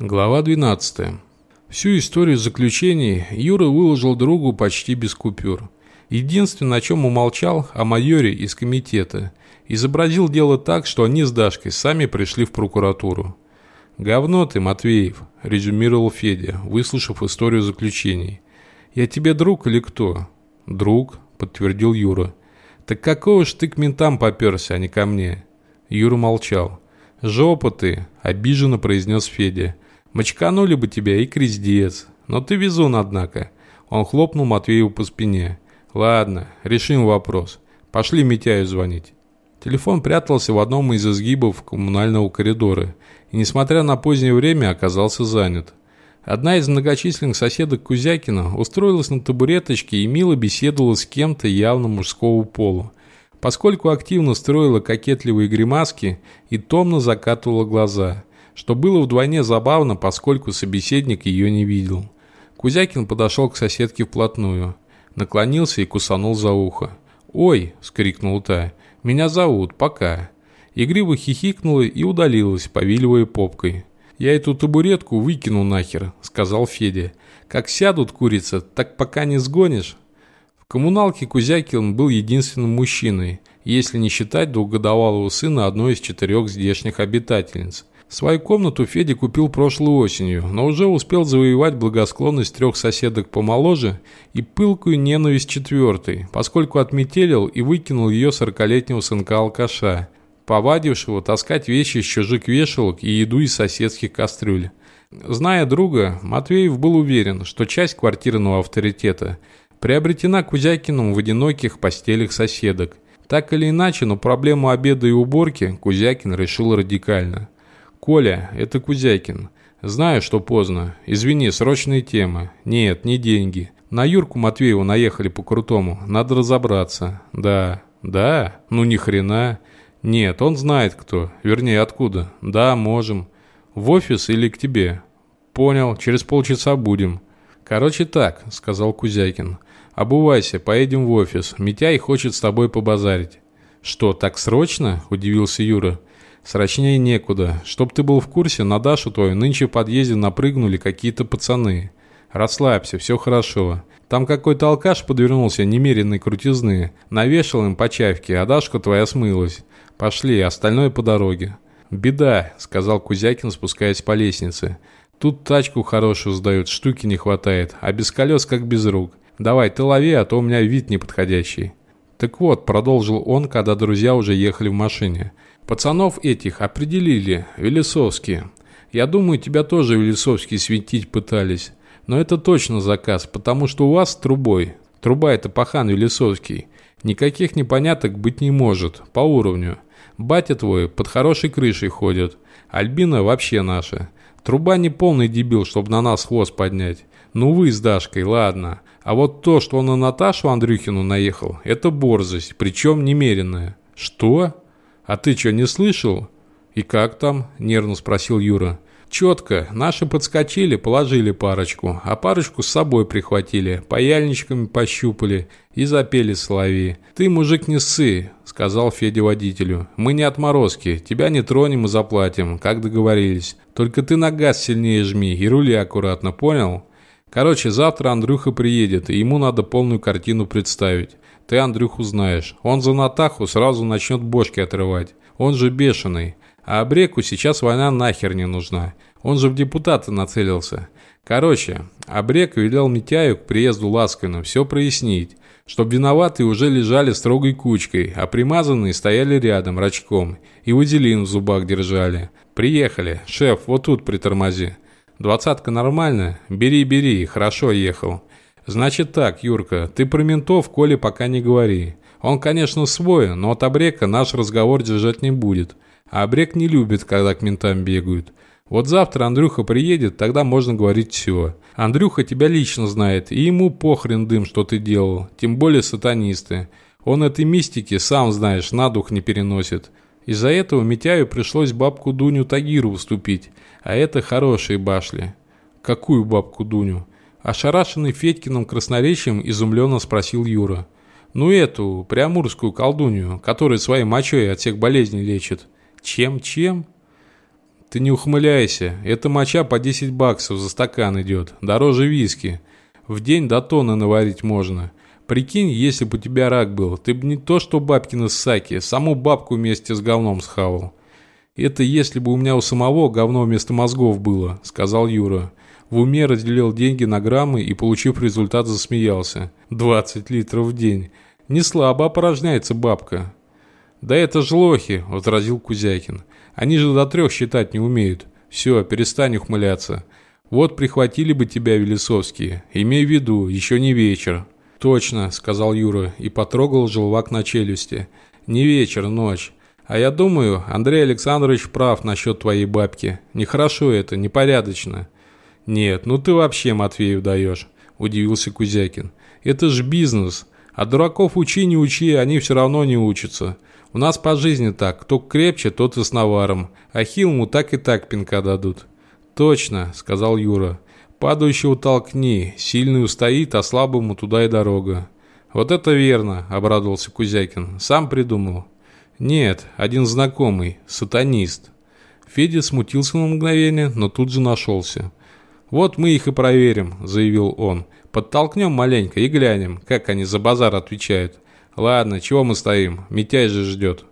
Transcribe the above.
Глава 12. Всю историю заключений Юра выложил другу почти без купюр. Единственное, о чем умолчал, о майоре из комитета. Изобразил дело так, что они с Дашкой сами пришли в прокуратуру. «Говно ты, Матвеев», – резюмировал Федя, выслушав историю заключений. «Я тебе друг или кто?» «Друг», – подтвердил Юра. «Так какого ж ты к ментам поперся, а не ко мне?» Юра молчал. «Жопа ты», – обиженно произнес Федя. Мочканули бы тебя и крездец. Но ты везун, однако. Он хлопнул Матвееву по спине. Ладно, решим вопрос. Пошли Митяю звонить. Телефон прятался в одном из изгибов коммунального коридора и, несмотря на позднее время, оказался занят. Одна из многочисленных соседок Кузякина устроилась на табуреточке и мило беседовала с кем-то явно мужского пола, поскольку активно строила кокетливые гримаски и томно закатывала глаза – что было вдвойне забавно, поскольку собеседник ее не видел. Кузякин подошел к соседке вплотную, наклонился и кусанул за ухо. «Ой!» – вскрикнул та. «Меня зовут, пока!» Игриво хихикнула и удалилась, повиливая попкой. «Я эту табуретку выкину нахер», – сказал Федя. «Как сядут курица, так пока не сгонишь». В коммуналке Кузякин был единственным мужчиной, если не считать двухгодовалого сына одной из четырех здешних обитательниц – Свою комнату Федя купил прошлой осенью, но уже успел завоевать благосклонность трех соседок помоложе и пылкую ненависть четвертой, поскольку отметелил и выкинул ее сорокалетнего сынка-алкаша, повадившего таскать вещи с чужих вешалок и еду из соседских кастрюль. Зная друга, Матвеев был уверен, что часть квартирного авторитета приобретена Кузякиным в одиноких постелях соседок. Так или иначе, но проблему обеда и уборки Кузякин решил радикально – «Коля, это Кузякин. Знаю, что поздно. Извини, срочные темы. Нет, не деньги. На Юрку Матвееву наехали по-крутому. Надо разобраться. Да. Да? Ну ни хрена. Нет, он знает кто. Вернее, откуда. Да, можем. В офис или к тебе? Понял, через полчаса будем. Короче так, сказал Кузякин. Обувайся, поедем в офис. Митяй хочет с тобой побазарить. Что, так срочно? Удивился Юра. Срочнее некуда. Чтоб ты был в курсе, на Дашу твою нынче в подъезде напрыгнули какие-то пацаны. Расслабься, все хорошо. Там какой-то алкаш подвернулся немеренной крутизны. Навешал им по чавке, а Дашка твоя смылась. Пошли, остальное по дороге. «Беда», — сказал Кузякин, спускаясь по лестнице. «Тут тачку хорошую сдают, штуки не хватает, а без колес как без рук. Давай, ты лови, а то у меня вид неподходящий». «Так вот», — продолжил он, когда друзья уже ехали в машине. Пацанов этих определили, Велесовские. Я думаю, тебя тоже Велесовские светить пытались. Но это точно заказ, потому что у вас трубой. Труба это пахан Велесовский. Никаких непоняток быть не может, по уровню. Батя твой под хорошей крышей ходит. Альбина вообще наша. Труба не полный дебил, чтобы на нас хвост поднять. Ну вы с Дашкой, ладно. А вот то, что он на Наташу Андрюхину наехал, это борзость, причем немеренная. Что? «А ты что, не слышал?» «И как там?» – нервно спросил Юра. «Четко. Наши подскочили, положили парочку, а парочку с собой прихватили, паяльничками пощупали и запели соловьи. Ты, мужик, не ссы», – сказал Федя водителю. «Мы не отморозки, тебя не тронем и заплатим, как договорились. Только ты на газ сильнее жми и рули аккуратно, понял?» Короче, завтра Андрюха приедет, и ему надо полную картину представить. Ты Андрюху знаешь. Он за Натаху сразу начнет бошки отрывать. Он же бешеный. А Абреку сейчас война нахер не нужна. Он же в депутаты нацелился. Короче, Абрек велел Митяю к приезду Ласкина все прояснить, чтоб виноватые уже лежали строгой кучкой, а примазанные стояли рядом рачком и вазелин в зубах держали. Приехали. Шеф, вот тут притормози. Двадцатка нормально? Бери, бери, хорошо ехал. «Значит так, Юрка, ты про ментов Коле пока не говори. Он, конечно, свой, но от Обрека наш разговор держать не будет. А Обрек не любит, когда к ментам бегают. Вот завтра Андрюха приедет, тогда можно говорить все. Андрюха тебя лично знает, и ему похрен дым, что ты делал, тем более сатанисты. Он этой мистики, сам знаешь, на дух не переносит. Из-за этого Митяю пришлось бабку Дуню Тагиру уступить, а это хорошие башли. Какую бабку Дуню? Ошарашенный Федькиным красноречием изумленно спросил Юра. «Ну эту, приамурскую колдунью, которая своей мочой от всех болезней лечит. Чем-чем?» Ты не ухмыляйся, эта моча по 10 баксов за стакан идет, дороже виски. В день до тонны наварить можно. Прикинь, если бы у тебя рак был, ты бы не то что бабкины саки, саму бабку вместе с говном схавал. Это если бы у меня у самого говно вместо мозгов было, сказал Юра. В уме разделил деньги на граммы и, получив результат, засмеялся. 20 литров в день. Не слабо опорожняется бабка. «Да это ж лохи», — возразил Кузякин. «Они же до трех считать не умеют. Все, перестань ухмыляться. Вот прихватили бы тебя Велесовские. Имей в виду, еще не вечер». «Точно», — сказал Юра и потрогал желвак на челюсти. «Не вечер, ночь. А я думаю, Андрей Александрович прав насчет твоей бабки. Нехорошо это, непорядочно». «Нет, ну ты вообще Матвею даешь», – удивился Кузякин. «Это ж бизнес. А дураков учи не учи, они все равно не учатся. У нас по жизни так, кто крепче, тот и с наваром, а хилму так и так пинка дадут». «Точно», – сказал Юра. «Падающего толкни, сильный устоит, а слабому туда и дорога». «Вот это верно», – обрадовался Кузякин. «Сам придумал». «Нет, один знакомый, сатанист». Федя смутился на мгновение, но тут же нашелся. «Вот мы их и проверим», – заявил он. «Подтолкнем маленько и глянем, как они за базар отвечают. Ладно, чего мы стоим? Митяй же ждет».